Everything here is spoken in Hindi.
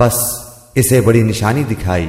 बस इसे बड़ी निशानी दिखाई।